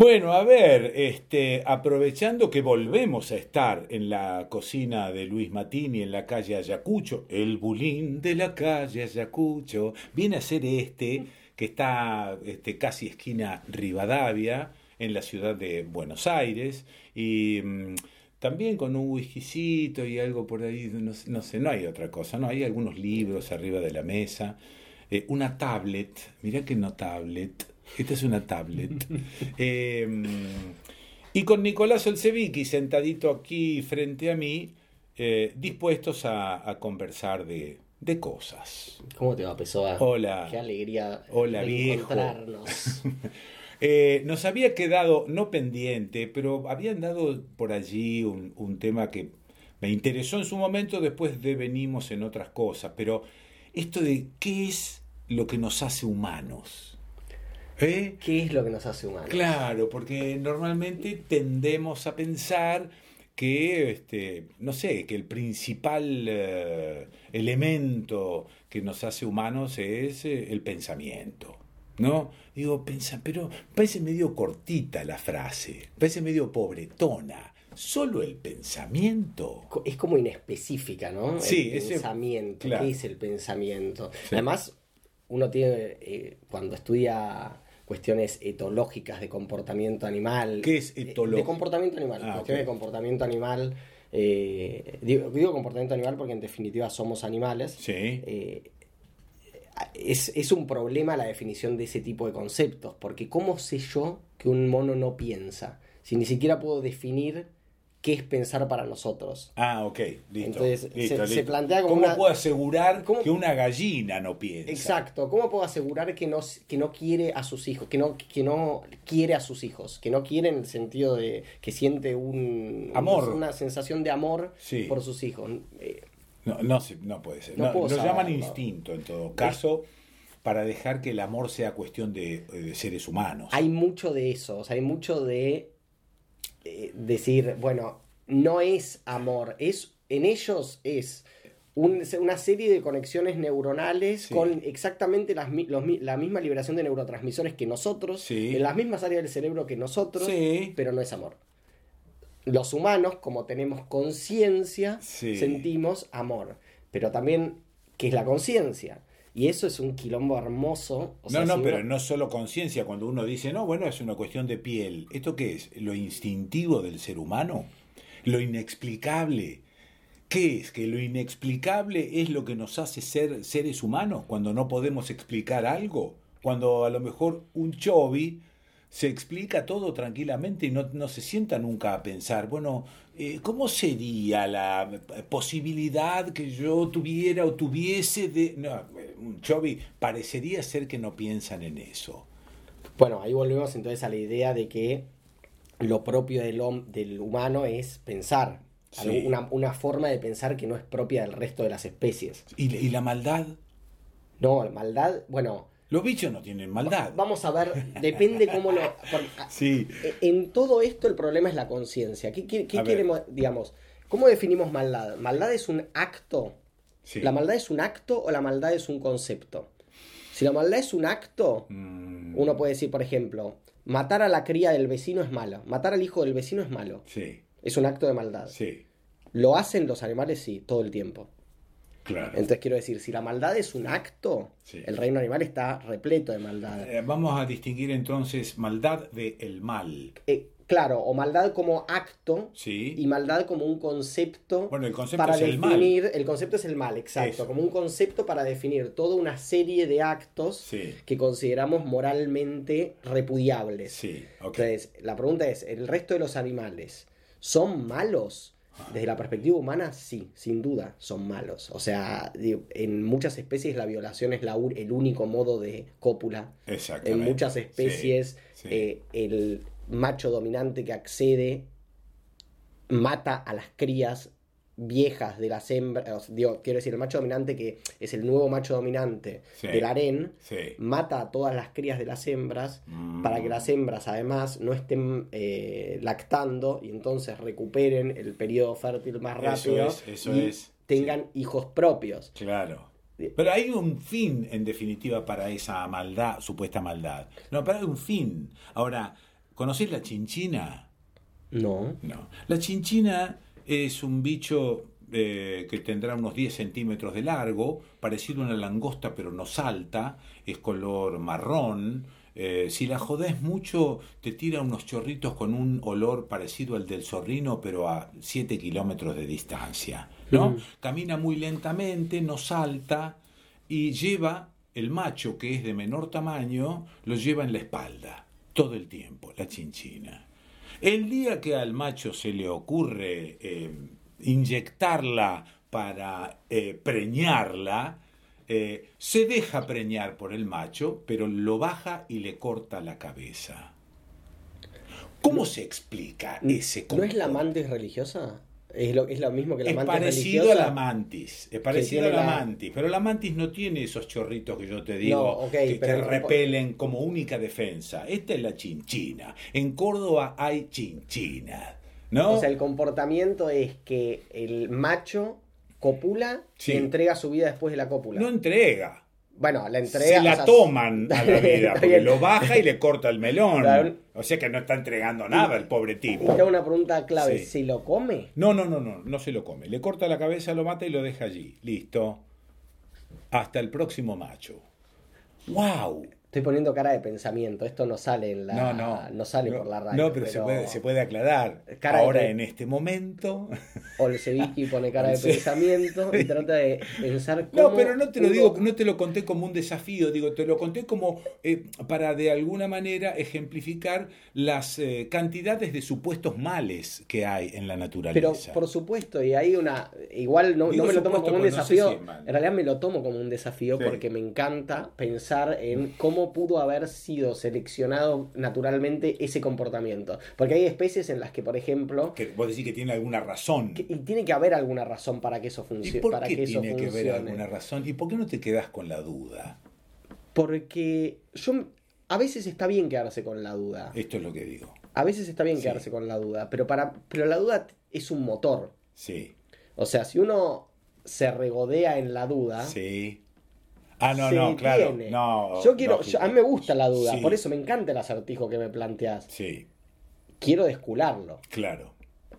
Bueno, a ver, este, aprovechando que volvemos a estar en la cocina de Luis Matini en la calle Ayacucho, el bulín de la calle Ayacucho, viene a ser este que está este, casi esquina Rivadavia, en la ciudad de Buenos Aires, y mm, también con un whiskycito y algo por ahí, no, no, sé, no hay otra cosa, no hay algunos libros arriba de la mesa, eh, una tablet, mirá que no tablet, esta es una tablet. Eh, y con Nicolás Olsevicki sentadito aquí frente a mí, eh, dispuestos a, a conversar de, de, cosas. ¿Cómo te va, Pessoa? Hola. Qué alegría Hola, viejo. encontrarnos. eh, nos había quedado, no pendiente, pero habían dado por allí un, un tema que me interesó en su momento, después devenimos en otras cosas, pero esto de qué es lo que nos hace humanos. ¿Eh? ¿Qué es lo que nos hace humanos? Claro, porque normalmente tendemos a pensar que, este, no sé, que el principal eh, elemento que nos hace humanos es eh, el pensamiento. ¿No? Digo, pensa, pero parece medio cortita la frase, parece medio pobretona. Solo el pensamiento. Es como inespecífica, ¿no? Sí, el ese- pensamiento. claro. ¿Qué es el pensamiento? Sí. Además, uno tiene, eh, cuando estudia cuestiones etológicas de comportamiento animal. ¿Qué es eh, etológico? De comportamiento animal. Ah, cuestiones ok. de comportamiento animal. eh, digo, digo comportamiento animal porque en definitiva somos animales. Sí. Eh, es, es un problema la definición de ese tipo de conceptos, porque ¿cómo sé yo que un mono no piensa? Si ni siquiera puedo definir qué es pensar para nosotros. Ah, ok, listo. Entonces, listo, se- se listo. plantea como ¿Cómo una- puedo asegurar ¿Cómo- que una gallina no piensa? Exacto, ¿cómo puedo asegurar que no, que no quiere a sus hijos, que no, que no quiere a sus hijos, que no quiere en el sentido de que siente un, Amor. una sensación de amor Sí. por sus hijos? Eh, No, no, se- no puede ser. No lo llaman instinto en todo caso, para dejar que el amor sea cuestión de, de seres humanos. hay mucho de eso, o sea, hay mucho de eh, decir, bueno, no es amor, es en ellos es un- una serie de conexiones neuronales Sí. con exactamente las, los la misma liberación de neurotransmisores que nosotros, Sí. en las mismas áreas del cerebro que nosotros, Sí. pero no es amor. Los humanos, como tenemos conciencia, sentimos amor, pero también, ¿qué es la conciencia? Y eso es un quilombo hermoso. o sea, no, no, si pero uno- no solo conciencia, cuando uno dice, no, bueno, es una cuestión de piel. ¿Esto qué es? ¿Lo instintivo del ser humano? ¿Lo inexplicable? ¿Qué es? ¿Que lo inexplicable es lo que nos hace ser seres humanos cuando no podemos explicar algo? Cuando a lo mejor un chovi se explica todo tranquilamente y no, no se sienta nunca a pensar, bueno, eh, ¿cómo sería la posibilidad que yo tuviera o tuviese de... No, chovi parecería ser que no piensan en eso. Bueno, ahí volvemos entonces a la idea de que lo propio del, del humano es pensar. Sí. Una, una forma de pensar que no es propia del resto de las especies. ¿Y, y la maldad? No, la maldad, bueno, Los bichos no tienen maldad. vamos a ver, depende cómo lo... Sí. en todo esto el problema es la conciencia. ¿Qué, qué- qué A ver. queremos, digamos, cómo definimos maldad? ¿Maldad es un acto? Sí. ¿La maldad es un acto o la maldad es un concepto? Si la maldad es un acto, Mm, Uno puede decir, por ejemplo, matar a la cría del vecino es malo, matar al hijo del vecino es malo, Sí, es un acto de maldad. sí, ¿Lo hacen los animales? Sí, todo el tiempo. Claro. Entonces quiero decir, si la maldad es un acto, Sí. el reino animal está repleto de maldad. Eh, vamos a distinguir entonces maldad de el mal. Eh, claro, o maldad como acto Sí. y maldad como un concepto Bueno, el concepto para es el mal. definir, el concepto es el mal, exacto, Eso. como un concepto para definir toda una serie de actos Sí. que consideramos moralmente repudiables. Entonces, la pregunta es, ¿el resto de los animales son malos? Desde la perspectiva humana, sí, sin duda, son malos. O sea, en muchas especies la violación es la el único modo de cópula. En muchas especies, Sí, sí. eh, el macho dominante que accede mata a las crías viejas de las hembras. Digo, quiero decir, el macho dominante que es el nuevo macho dominante Sí. del harén, Sí. mata a todas las crías de las hembras Mm. para que las hembras además no estén eh, lactando y entonces recuperen el periodo fértil más Eso rápido es, eso y es, tengan hijos propios. Claro. Pero hay un fin, en definitiva, para esa maldad, supuesta maldad. No, pero hay un fin. Ahora, ¿Conocés la chinchina? No. No. La chinchina es un bicho eh, que tendrá unos 10 centímetros de largo, parecido a una langosta pero no salta, es color marrón. eh, si la jodés mucho, te tira unos chorritos con un olor parecido al del zorrino, pero a 7 kilómetros de distancia. ¿no? Mm. Camina muy lentamente, no salta y lleva el macho, que es de menor tamaño, lo lleva en la espalda todo el tiempo, la chinchina. El día que al macho se le ocurre eh, inyectarla para eh, preñarla, eh, se deja preñar por el macho, pero lo baja y le corta la cabeza. ¿Cómo se explica ese ¿No es la mantis religiosa? ¿Es lo, es lo mismo que la Es mantis parecido religiosa? a la mantis, es parecido a la, la- mantis, pero la mantis no tiene esos chorritos que yo te digo No, que, pero- repelen como única defensa. Esta es la chinchina. En Córdoba hay chinchina, ¿no? O sea, el comportamiento es que el macho copula Sí. y entrega su vida después de la cópula. no entrega. Bueno, la entrega. Se la o sea, toman a la vida, porque lo baja y le corta el melón. Claro. O sea que no está entregando nada el pobre tipo. Te hago una pregunta clave. Sí. ¿Se lo come? No, no, no, no, no se lo come. Le corta la cabeza, lo mata y lo deja allí. Listo. Hasta el próximo macho. ¡Wow! Estoy poniendo cara de pensamiento. Esto no sale en la. no, no. sale No, por la radio. No, pero, Se, puede, se puede aclarar. Cara Ahora, en este momento. Olsevicki pone cara de pensamiento y trata de pensar cómo. No, pero no te lo digo, no te lo conté como un desafío, digo, te lo conté como eh, para de alguna manera ejemplificar las eh, cantidades de supuestos males que hay en la Pero naturaleza. por supuesto, y hay una. Igual no, Digo no me lo tomo supuesto, como un sé desafío. si en realidad me lo tomo como un desafío Sí. porque me encanta pensar en cómo pudo haber sido seleccionado naturalmente ese comportamiento. Porque hay especies en las que, por ejemplo. Que vos decís que tiene alguna razón. que- y tiene que haber alguna razón para que eso ¿Y funcione. por Para qué que eso tiene que haber alguna razón? ¿Y por qué no te quedas con la duda? Porque yo. A veces está bien quedarse con la duda. Esto es lo que digo. A veces está bien Sí. quedarse con la duda. Pero, para, pero la duda es un motor. Sí, O sea, si uno se regodea en la duda. sí. Ah, no, no, claro. No, yo quiero, yo- a mí me gusta la duda, Sí. por eso me encanta el acertijo que me planteas. Sí, Quiero descularlo, claro.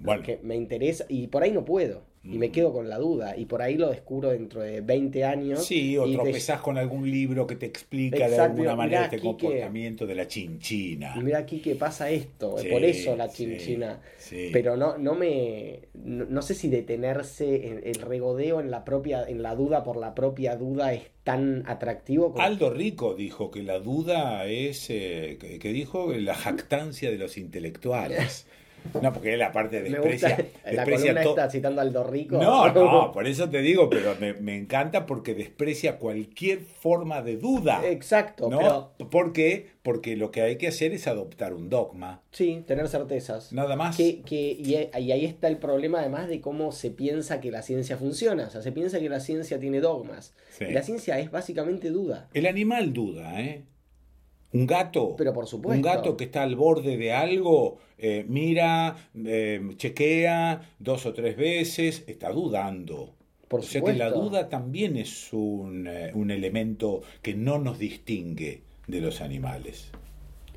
Bueno, porque me interesa y por ahí no puedo y me Mm. quedo con la duda y por ahí lo descubro dentro de 20 años. sí, o y te- tropezás con algún libro que te explica de alguna digo, manera este comportamiento de la chinchina. Y mira aquí que pasa esto, Sí, por eso la chinchina. sí. Pero no, no me. No, no sé si detenerse en el regodeo en la propia, en la duda por la propia duda es tan atractivo como. Aldo Rico dijo que la duda es, eh, que, que dijo la jactancia de los intelectuales. No, porque él aparte me desprecia, gusta la desprecia columna to- esta citando al Rico. No, no, por eso te digo, pero me, me encanta porque desprecia cualquier forma de duda. Exacto, ¿no? pero ¿Por qué? Porque lo que hay que hacer es adoptar un dogma. sí, tener certezas. Nada más. Que, que- y, y ahí está el problema además de cómo se piensa que la ciencia funciona. O sea, se piensa que la ciencia tiene dogmas. Sí. Y la ciencia es básicamente duda. El animal duda, ¿eh? Un gato. Pero por supuesto. Un gato que está al borde de algo, eh, mira, eh, chequea dos o tres veces, está dudando. Por o sea que la duda también es un, eh, un elemento que no nos distingue de los animales.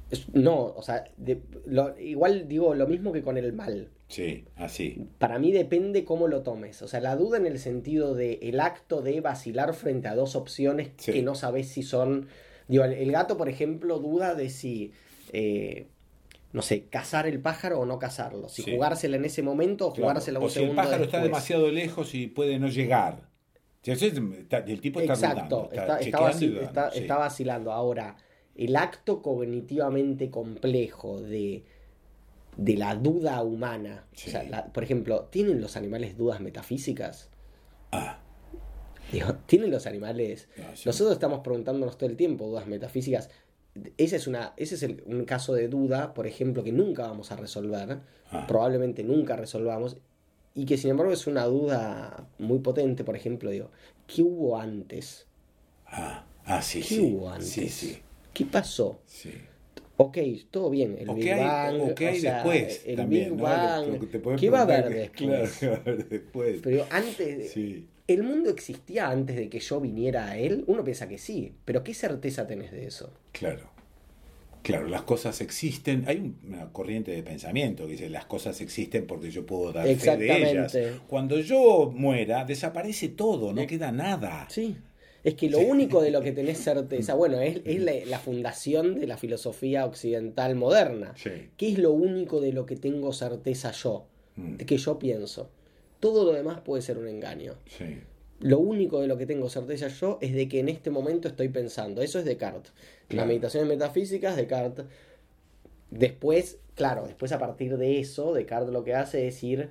Es- No, o sea, de- lo- igual digo lo mismo que con el mal. Sí, así. Para mí depende cómo lo tomes. O sea, la duda en el sentido de el acto de vacilar frente a dos opciones Sí. que no sabes si son. Digo, el, el gato, por ejemplo, duda de si. eh, no sé, cazar el pájaro o no cazarlo. Si Sí. jugársela en ese momento o Claro, jugársela un o si el segundo pájaro está demasiado lejos y puede no llegar. El tipo está Exacto, dudando, está, sí. vacilando. Ahora, el acto cognitivamente complejo de, de la duda humana. Sí. O sea, la- por ejemplo, ¿tienen los animales dudas metafísicas? Ah, Digo, ¿tienen los animales? sí. Nosotros estamos preguntándonos todo el tiempo dudas metafísicas. Ese es, una, ese es el- un caso de duda, por ejemplo, que nunca vamos a resolver, Ah. probablemente nunca resolvamos, y que sin embargo es una duda muy potente, por ejemplo, digo, ¿qué hubo antes? Ah, ah, sí, ¿Qué sí. hubo antes? Sí, sí, ¿Qué pasó? sí. Ok, todo bien, el ¿O Big Bang, o qué hay o sea, después el también, Big ¿qué va a haber después? Claro, ¿qué va a haber después? Pero antes, Sí. ¿El mundo existía antes de que yo viniera a él? Uno piensa que sí, pero ¿qué certeza tenés de eso? Claro. Claro, las cosas existen. Hay una corriente de pensamiento que dice las cosas existen porque yo puedo dar fe de ellas. Cuando yo muera, desaparece todo, no queda nada. Sí. Es que lo único de lo que tenés certeza, bueno, es, la, fundación de la filosofía occidental moderna. ¿Qué es lo único de lo que tengo certeza yo? Mm. De que yo pienso. Todo lo demás puede ser un engaño. Lo único de lo que tengo certeza yo es de que en este momento estoy pensando. Eso es Descartes. La meditación metafísica es Descartes. Después, claro, después a partir de eso, Descartes lo que hace es ir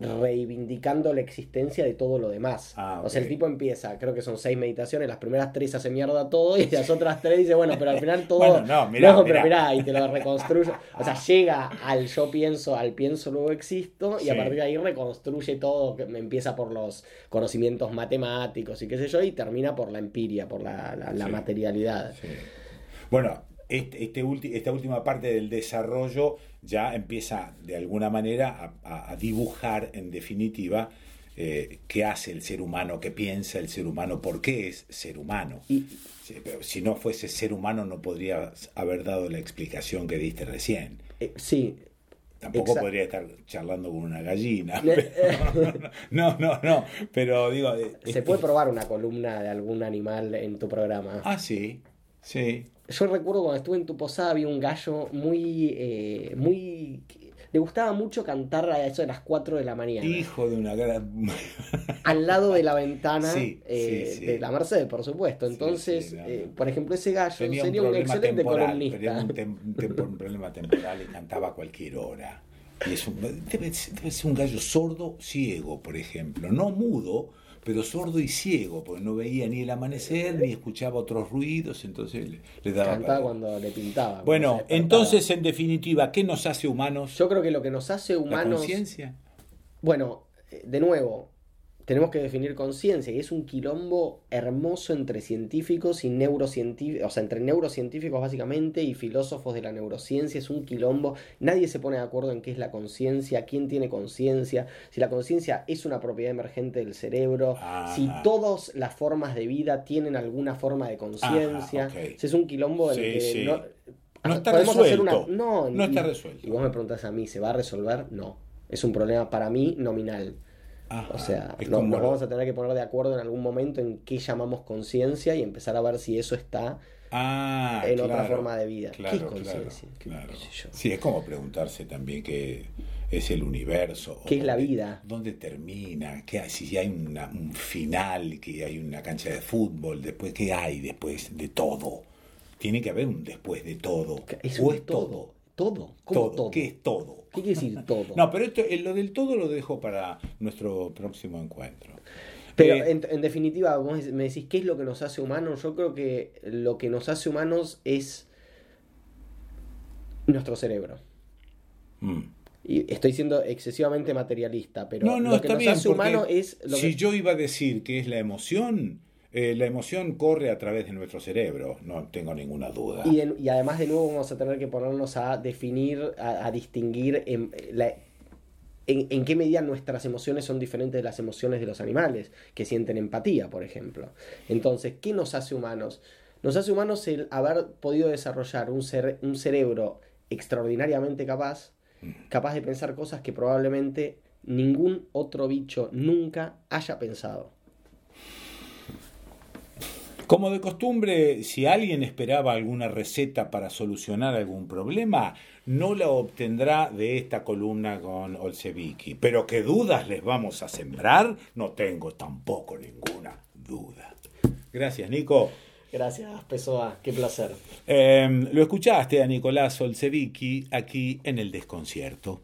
reivindicando la existencia de todo lo demás. Ah, o sea, el tipo empieza, creo que son seis meditaciones, las primeras tres hace mierda todo y las otras tres dice, bueno, pero al final todo... no, pero mirá, y te lo reconstruye. O sea, llega al yo pienso, al pienso luego existo y a partir de ahí reconstruye todo, que empieza por los conocimientos matemáticos y qué sé yo, y termina por la empiria, por la, la, materialidad. Bueno, este, este esta última parte del desarrollo ya empieza de alguna manera a, dibujar en definitiva eh, qué hace el ser humano, qué piensa el ser humano, por qué es ser humano. Y, si no fuese ser humano no podría haber dado la explicación que diste recién. Eh, sí. Tampoco podría estar charlando con una gallina. no, no, no, pero digo... Eh, Se puede probar una columna de algún animal en tu programa. Ah, sí, sí yo recuerdo cuando estuve en tu posada había un gallo muy, eh, muy... Le gustaba mucho cantar a eso de las 4 de la mañana. Hijo de una gran... Al lado de la ventana eh, de la Merced, por supuesto. Entonces, eh, por ejemplo, ese gallo sería un, excelente columnista. Tenía un, problema temporal y cantaba a cualquier hora. Y es un, debe ser un gallo sordo, ciego, por ejemplo. No mudo, pero sordo y ciego, porque no veía ni el amanecer ni escuchaba otros ruidos, entonces le, daba... Cantaba cuando le pintaba. Bueno, entonces, en definitiva, ¿qué nos hace humanos? Yo creo que lo que nos hace humanos... ¿La conciencia? Bueno, eh, de nuevo, tenemos que definir conciencia y es un quilombo hermoso entre científicos y neurocientíficos, o sea, entre neurocientíficos básicamente y filósofos de la neurociencia, es un quilombo, nadie se pone de acuerdo en qué es la conciencia, quién tiene conciencia, si la conciencia es una propiedad emergente del cerebro, si todas las formas de vida tienen alguna forma de conciencia, es un quilombo en el que no, no está resuelto. No, no está resuelto. Y vos me preguntas a mí, ¿se va a resolver? No. Es un problema para mí nominal o sea, nos vamos a tener que poner de acuerdo en algún momento en qué llamamos conciencia y empezar a ver si eso está ah, en otra forma de vida. ¿Qué es conciencia? Sí, es como preguntarse también qué es el universo. ¿Qué es la vida? ¿Dónde termina? ¿Qué si hay un final, que hay una cancha de fútbol, después qué hay después de todo? Tiene que haber un después de todo. ¿O es todo? Todo. ¿Cómo todo? ¿Qué es todo? ¿Qué quiere decir todo? No, pero esto, eh, lo del todo lo dejo para nuestro próximo encuentro. Pero eh, en, definitiva, vos me decís, ¿qué es lo que nos hace humanos? Yo creo que lo que nos hace humanos es nuestro cerebro. Mm. Y estoy siendo excesivamente materialista, pero no, no, lo que nos hace humanos es... Lo si yo iba a decir que es la emoción, eh, la emoción corre a través de nuestro cerebro, no tengo ninguna duda. Y, además de nuevo vamos a tener que ponernos a definir, a, distinguir en, en, qué medida nuestras emociones son diferentes de las emociones de los animales, que sienten empatía, por ejemplo. Entonces, ¿qué nos hace humanos? Nos hace humanos el haber podido desarrollar un, un cerebro extraordinariamente capaz, mm. capaz de pensar cosas que probablemente ningún otro bicho nunca haya pensado. Como de costumbre, si alguien esperaba alguna receta para solucionar algún problema, no la obtendrá de esta columna con Olseviki. Pero qué dudas les vamos a sembrar, no tengo tampoco ninguna duda. Gracias, Nico. Gracias, Pessoa. Qué placer. Em, lo escuchaste a Nicolás Olseviki aquí en el desconcierto.